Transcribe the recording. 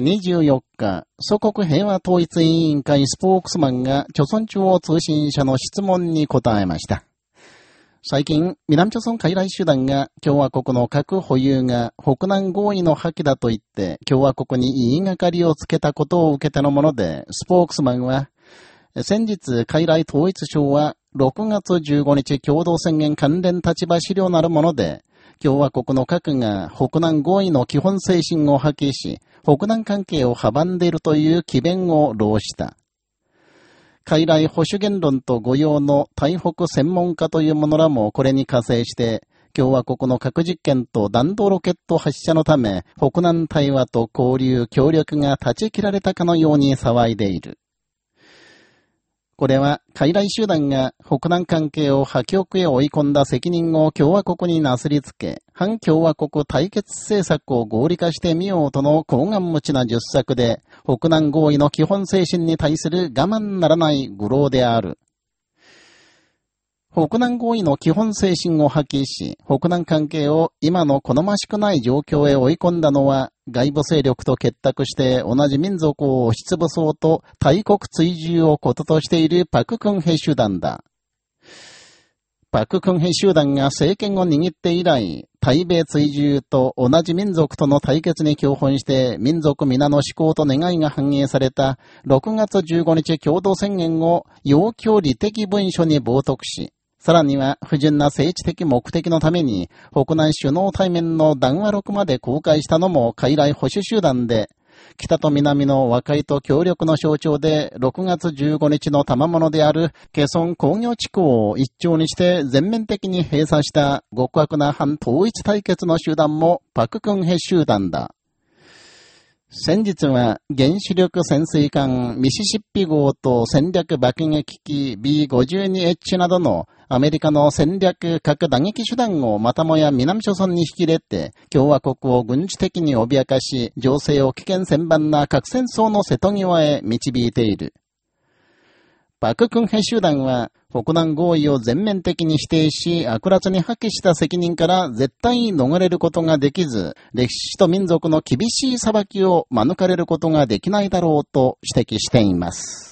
24日、祖国平和統一委員会スポークスマンが、朝鮮中央通信社の質問に答えました。最近、南朝鮮海来集団が共和国の核保有が北南合意の破棄だと言って共和国に言いがかりをつけたことを受けてのもので、スポークスマンは、先日、海来統一省は6月15日共同宣言関連立場資料なるもので、共和国の核が北南合意の基本精神を破棄し、北南関係を阻んでいるという奇弁を漏した。傀儡保守言論と御用の台北専門家というものらもこれに加勢して、共和国の核実験と弾道ロケット発射のため、北南対話と交流、協力が断ち切られたかのように騒いでいる。これは、傀儡集団が北南関係を破局へ追い込んだ責任を共和国になすりつけ、反共和国対決政策を合理化してみようとの高顔持ちな術策で、北南合意の基本精神に対する我慢ならない愚弄である。北南合意の基本精神を破棄し、北南関係を今の好ましくない状況へ追い込んだのは、外部勢力と結託して同じ民族を押しつぶそうと大国追従をこととしているパククンヘ集団だ。パククンヘ集団が政権を握って以来、対米追従と同じ民族との対決に共本して民族皆の思考と願いが反映された6月15日共同宣言を要求利的文書に冒涜し、さらには、不純な政治的目的のために、北南首脳対面の談話録まで公開したのも海来保守集団で、北と南の和解と協力の象徴で、6月15日の賜物である、ケソン工業地区を一丁にして全面的に閉鎖した極悪な反統一対決の集団もパククンヘ集団だ。先日は原子力潜水艦ミシシッピ号と戦略爆撃機 B52H などのアメリカの戦略核打撃手段をまたもや南諸村に引き入れて共和国を軍事的に脅かし情勢を危険千番な核戦争の瀬戸際へ導いている。パククンヘ集団は、北南合意を全面的に否定し、悪辣に破棄した責任から絶対に逃れることができず、歴史と民族の厳しい裁きを免れることができないだろうと指摘しています。